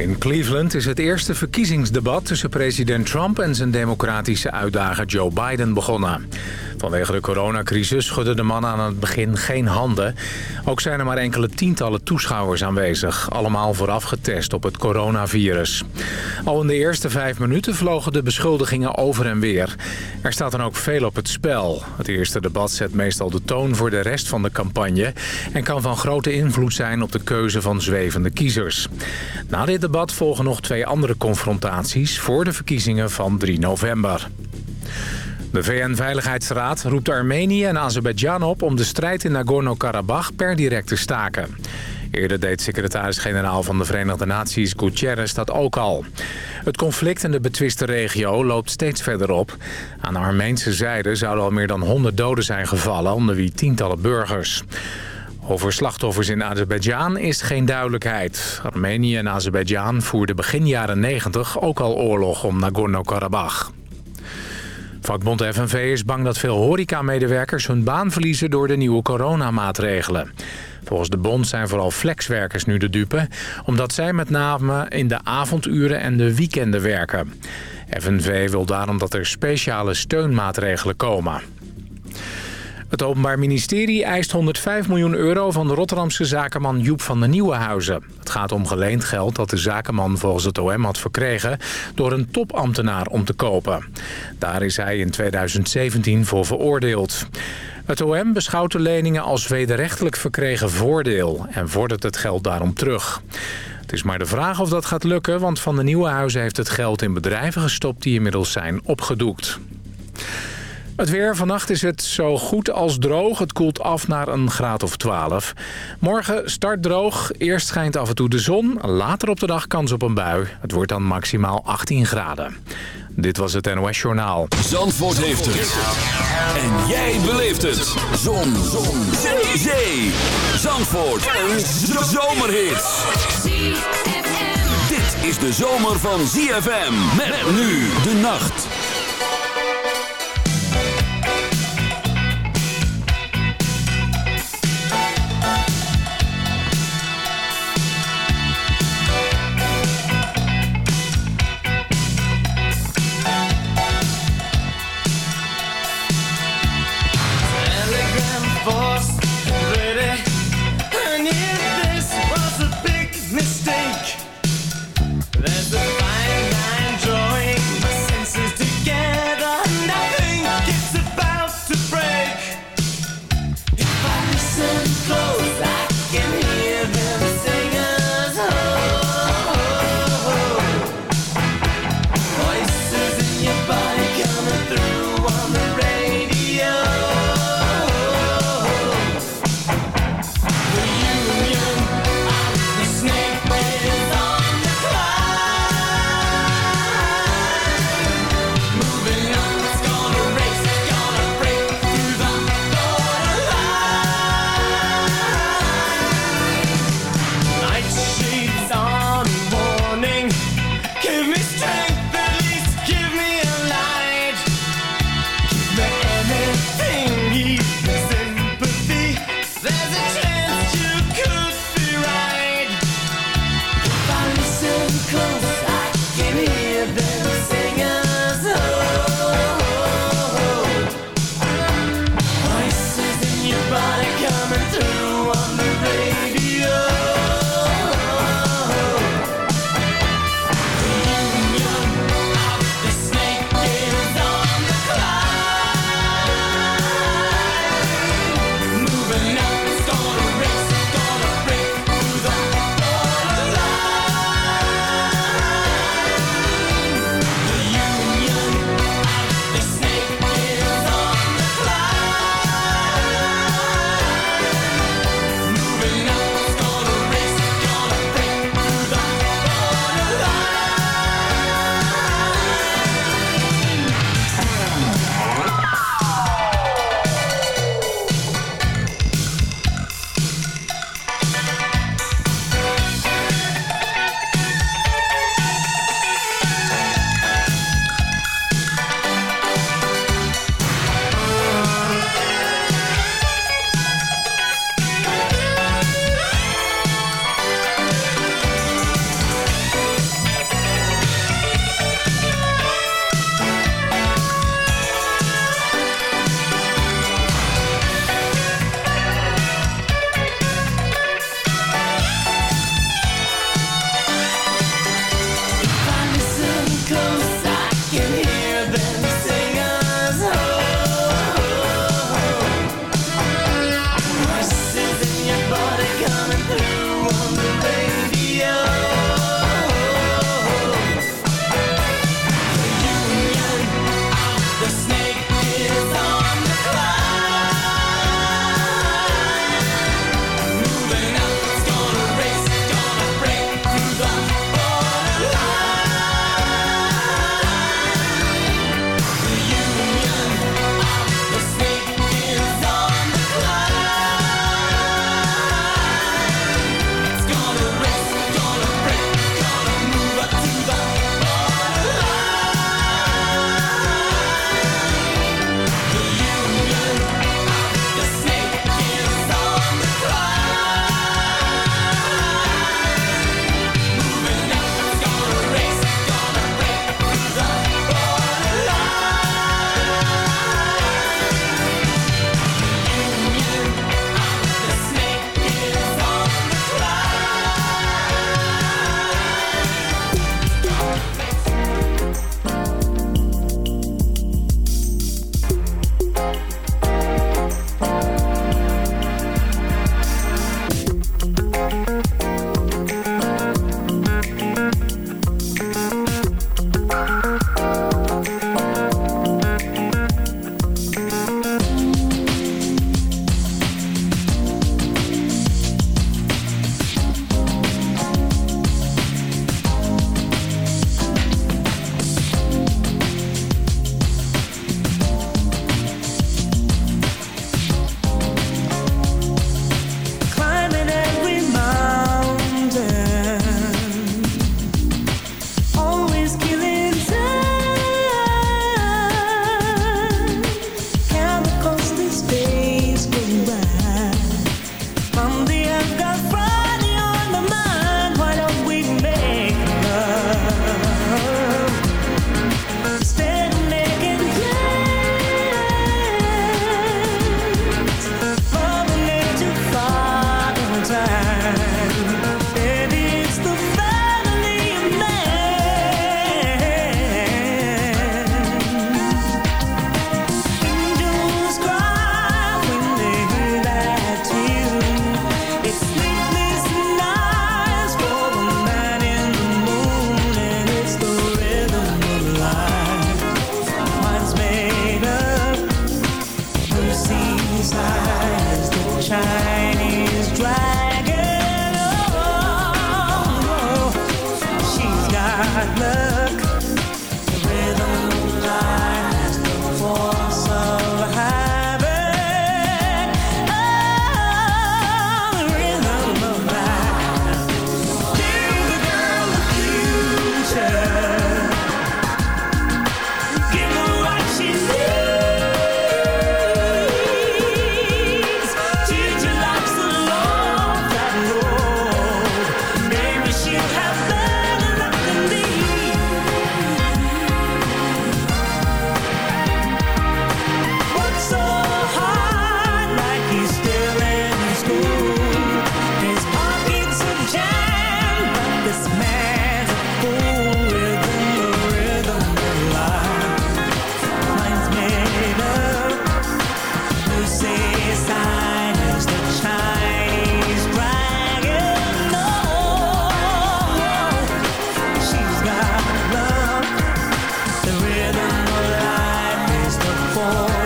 In Cleveland is het eerste verkiezingsdebat tussen president Trump en zijn democratische uitdager Joe Biden begonnen. Vanwege de coronacrisis schudden de mannen aan het begin geen handen. Ook zijn er maar enkele tientallen toeschouwers aanwezig. Allemaal vooraf getest op het coronavirus. Al in de eerste vijf minuten vlogen de beschuldigingen over en weer. Er staat dan ook veel op het spel. Het eerste debat zet meestal de toon voor de rest van de campagne... en kan van grote invloed zijn op de keuze van zwevende kiezers. Na dit debat volgen nog twee andere confrontaties... voor de verkiezingen van 3 november. De VN-veiligheidsraad roept Armenië en Azerbeidzjan op... om de strijd in Nagorno-Karabakh per direct te staken. Eerder deed secretaris-generaal van de Verenigde Naties Gutierrez dat ook al. Het conflict in de betwiste regio loopt steeds verder op. Aan de Armeense zijde zouden al meer dan 100 doden zijn gevallen... onder wie tientallen burgers. Over slachtoffers in Azerbeidzjan is geen duidelijkheid. Armenië en Azerbeidzjan voerden begin jaren 90 ook al oorlog om Nagorno-Karabakh. Vakbond FNV is bang dat veel horecamedewerkers hun baan verliezen door de nieuwe coronamaatregelen. Volgens de bond zijn vooral flexwerkers nu de dupe... omdat zij met name in de avonduren en de weekenden werken. FNV wil daarom dat er speciale steunmaatregelen komen. Het Openbaar Ministerie eist 105 miljoen euro van de Rotterdamse zakenman Joep van den Nieuwenhuizen. Het gaat om geleend geld dat de zakenman volgens het OM had verkregen door een topambtenaar om te kopen. Daar is hij in 2017 voor veroordeeld. Het OM beschouwt de leningen als wederrechtelijk verkregen voordeel en vordert het geld daarom terug. Het is maar de vraag of dat gaat lukken, want Van de Nieuwenhuizen heeft het geld in bedrijven gestopt die inmiddels zijn opgedoekt. Het weer. Vannacht is het zo goed als droog. Het koelt af naar een graad of 12. Morgen start droog. Eerst schijnt af en toe de zon. Later op de dag kans op een bui. Het wordt dan maximaal 18 graden. Dit was het NOS Journaal. Zandvoort heeft het. En jij beleeft het. Zon. zon. Zee. Zee. Zandvoort. Een zomerhit. Dit is de zomer van ZFM. Met nu de nacht.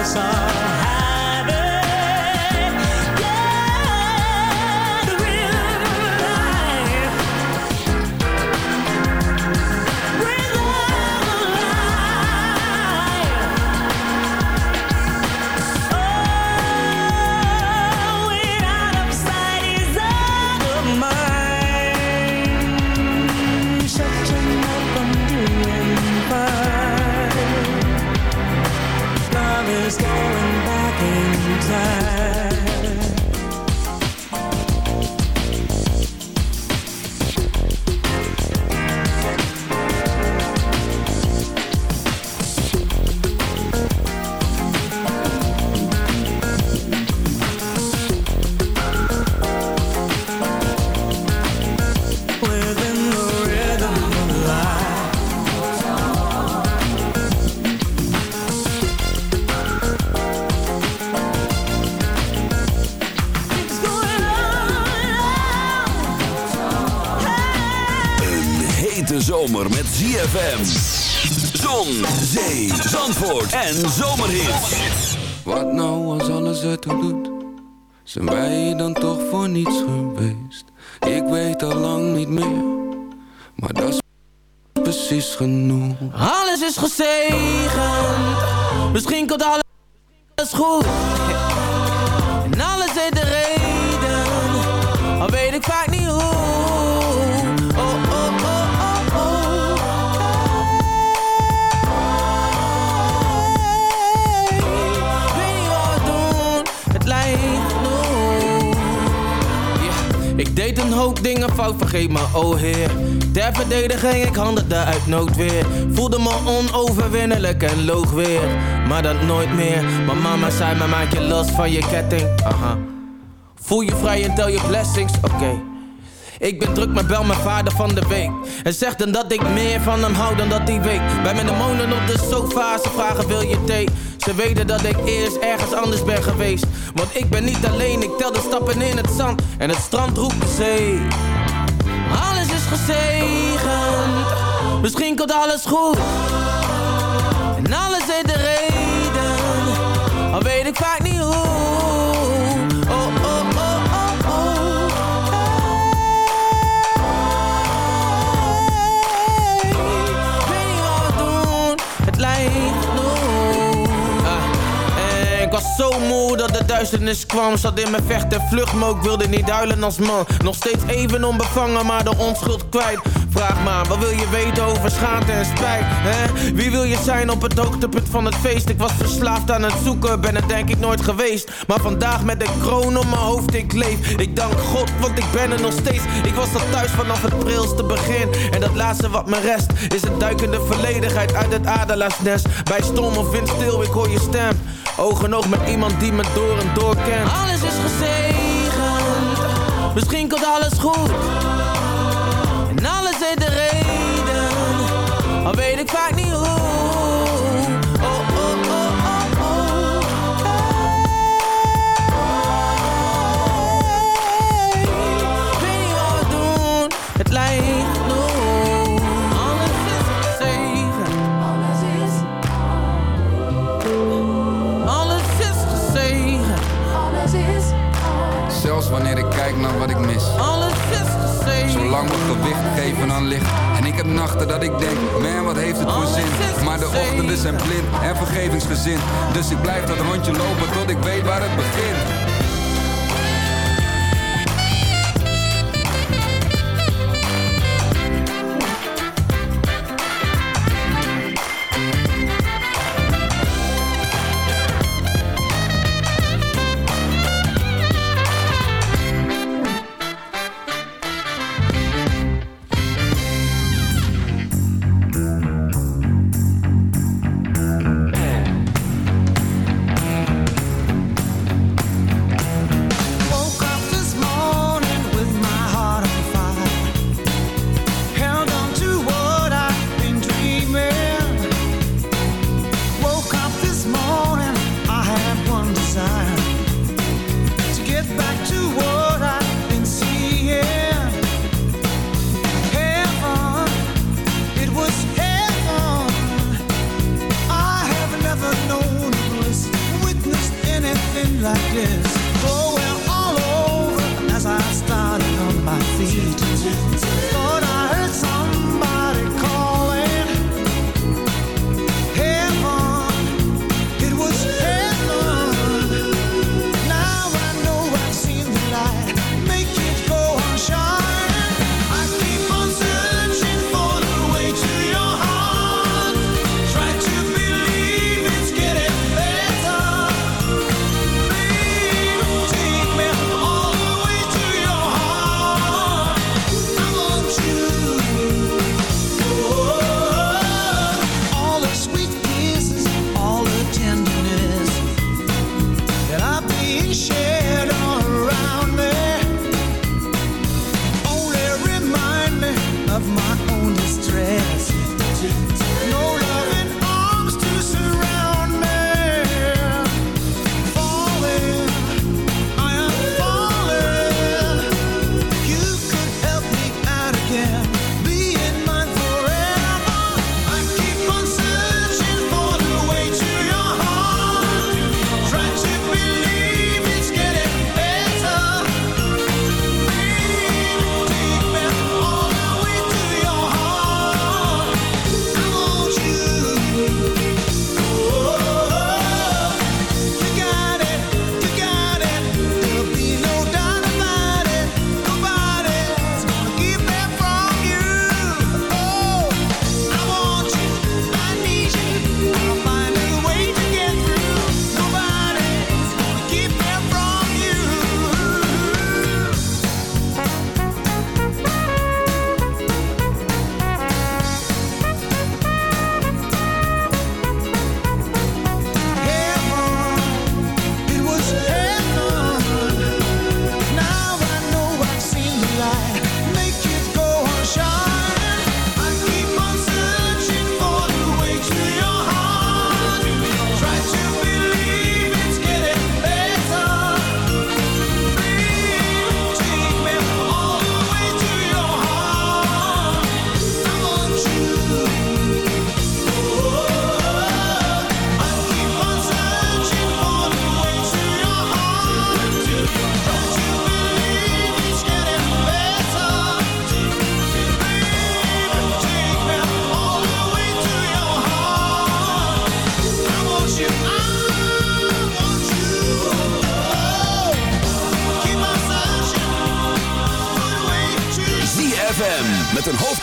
sorry ZFM. Zon, zee, zandvoort en zomerhit. Wat nou als alles het doet? Zijn wij dan toch voor niets geweest? Ik weet al lang niet meer. Maar dat is precies genoeg. Alles is gezegend. Misschien komt alles goed. Deed een hoop dingen fout, vergeet me, oh heer. Ter verdediging, ik handelde uit noodweer. Voelde me onoverwinnelijk en loog weer. Maar dat nooit meer. Mijn mama zei me, maak je los van je ketting. Aha. Voel je vrij en tel je blessings, oké Ik ben druk, maar bel mijn vader van de week. En zeg dan dat ik meer van hem hou dan dat hij weet. Bij mijn demonen op de sofa, ze vragen wil je thee? Ze weten dat ik eerst ergens anders ben geweest. Want ik ben niet alleen, ik tel de stappen in het zand. En het strand roept de zee. Alles is gezegend. Misschien komt alles goed. En alles heeft de reden. Al weet ik vaak niet hoe moe dat de duisternis kwam. Zat in mijn vecht en vlucht, maar ik wilde niet huilen als man. Nog steeds even onbevangen, maar de onschuld kwijt. Vraag maar, wat wil je weten over schaamte en spijt? Hè? Wie wil je zijn op het hoogtepunt van het feest? Ik was verslaafd aan het zoeken, ben het denk ik nooit geweest. Maar vandaag met een kroon op mijn hoofd, ik leef. Ik dank God, want ik ben er nog steeds. Ik was al thuis vanaf het prilste begin. En dat laatste wat me rest Is een duikende verledenheid uit het adelaarsnest. Bij storm of wind stil, ik hoor je stem Oog en oog met iemand die me door en door kent. Alles is gezegend. Misschien komt alles goed. En alles heeft de reden. Al weet ik vaak niet wanneer ik kijk naar wat ik mis. Alles is te Zolang we gewicht geven aan licht. En ik heb nachten dat ik denk, man wat heeft het voor zin. Maar de ochtenden zijn blind en vergevingsgezind. Dus ik blijf dat rondje lopen tot ik weet waar het begint.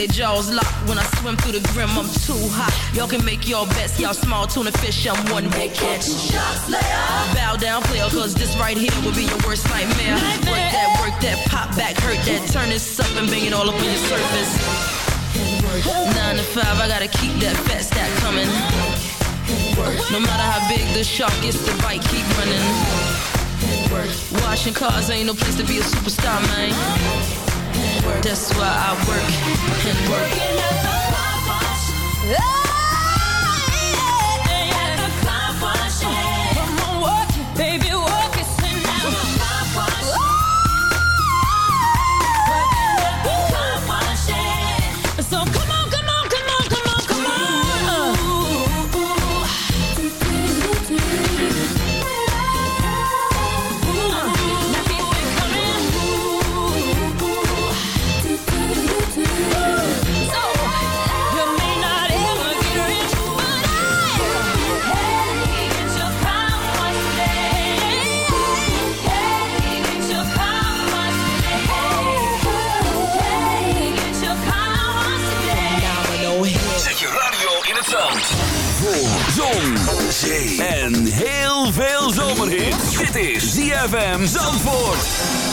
They jaws locked when I swim through the grim. I'm too hot. Y'all can make your best. Y'all small tuna fish. I'm one big catch. Bow down, player, cause this right here will be your worst nightmare. nightmare. Work that, work that, pop back, hurt that, turn this up and bang it all up on your surface. Nine to five, I gotta keep that fat stack coming. No matter how big the shark is, the bite keep running. Washing cars ain't no place to be a superstar, man. That's why I work and work. Working at the Oh! is ZFM Zandvoort.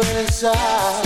Inside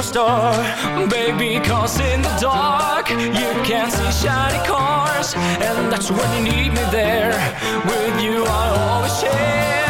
a star, baby, cause in the dark you can't see shiny cars, and that's when you need me there. With you, I always share.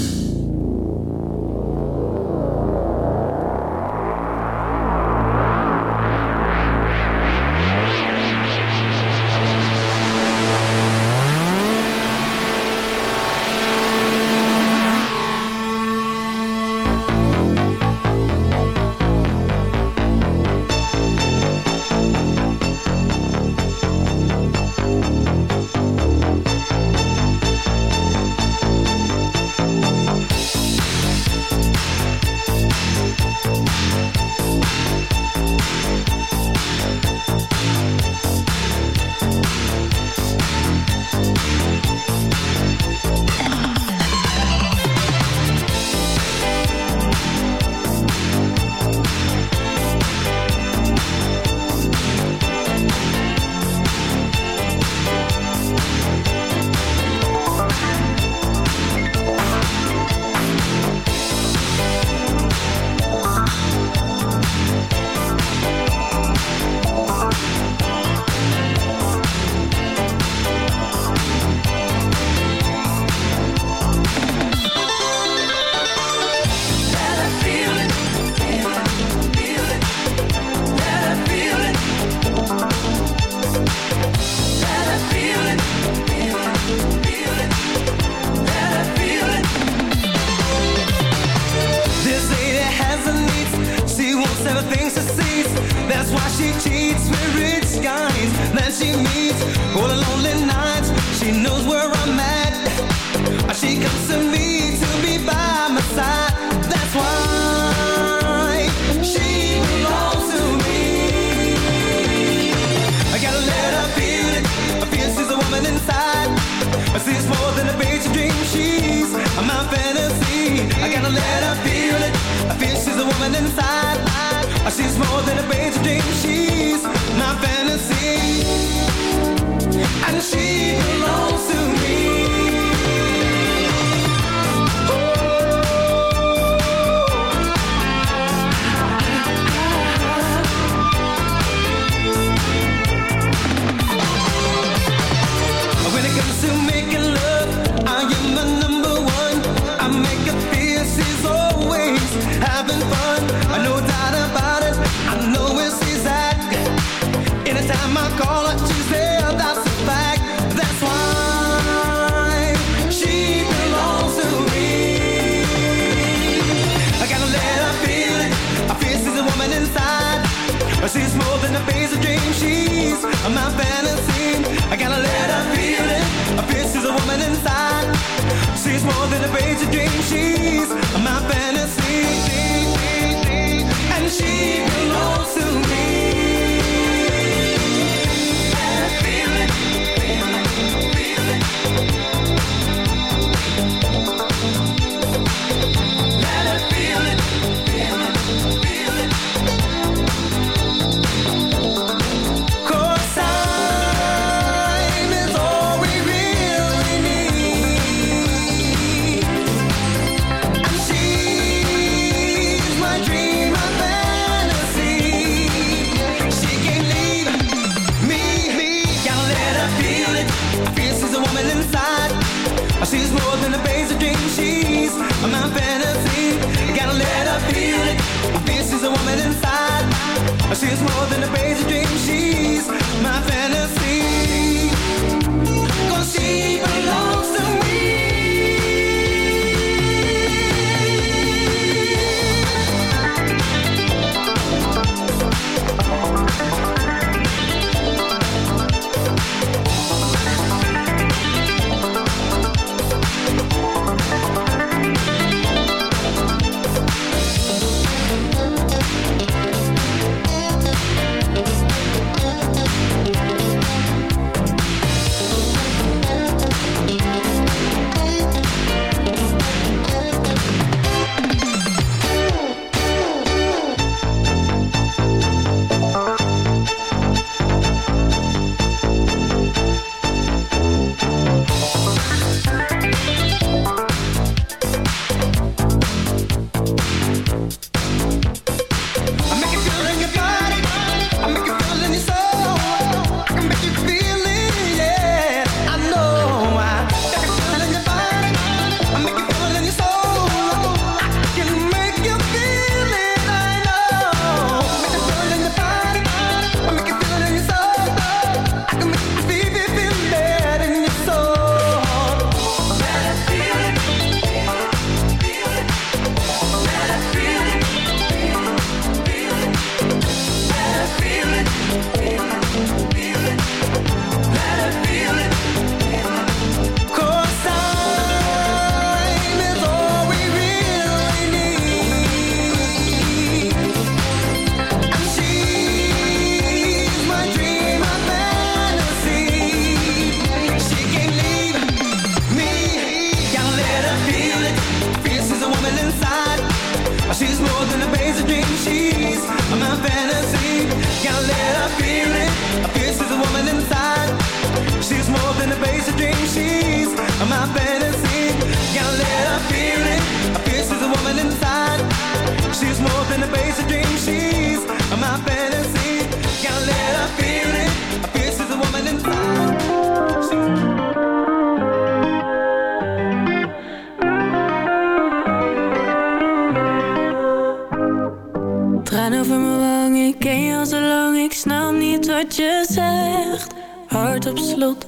Traan over mijn wang, ik ken je al zo lang. Ik snap niet wat je zegt. Hart op slot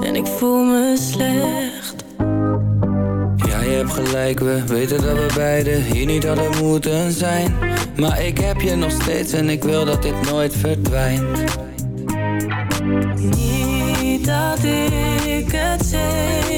en ik voel me slecht. Ja, je hebt gelijk, we weten dat we beiden Hier niet hadden moeten zijn. Maar ik heb je nog steeds en ik wil dat dit nooit verdwijnt. Niet dat ik het zeg.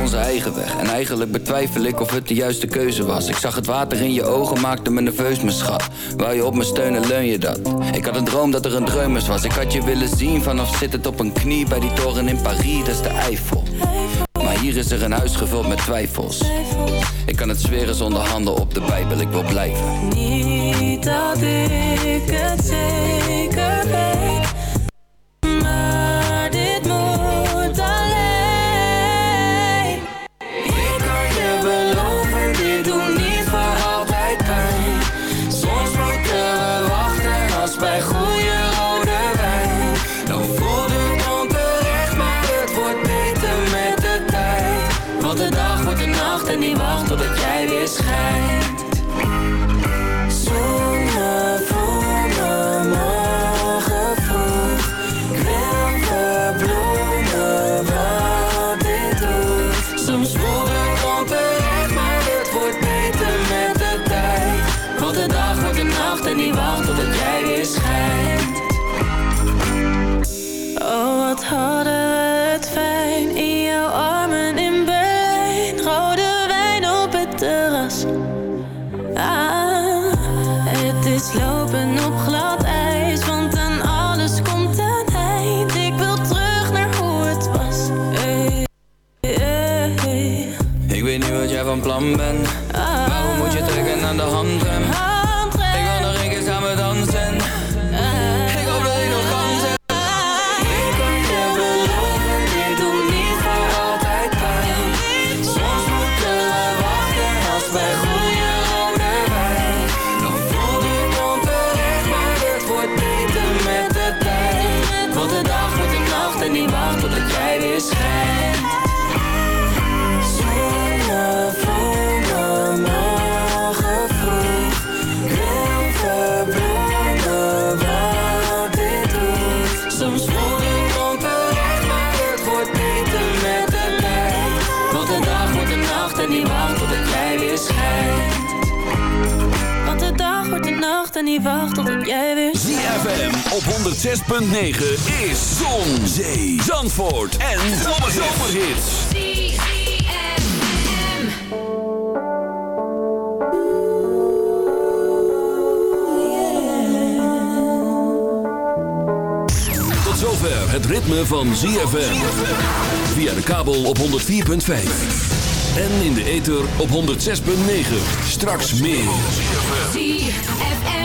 onze eigen weg. En eigenlijk betwijfel ik of het de juiste keuze was. Ik zag het water in je ogen, maakte me nerveus, mijn schat. Wou je op me steunen, leun je dat. Ik had een droom dat er een dreumers was. Ik had je willen zien vanaf zittend op een knie bij die toren in Parijs, dat is de Eiffel. Maar hier is er een huis gevuld met twijfels. Ik kan het zweren zonder handen op de Bijbel, ik wil blijven. Niet dat ik het zeker weet. hard niet wacht tot jij weer... ZFM op 106.9 is Zon, Zee, Zandvoort en Zomerhits. Tot zover het ritme van ZFM. Via de kabel op 104.5. En in de ether op 106.9. Straks meer.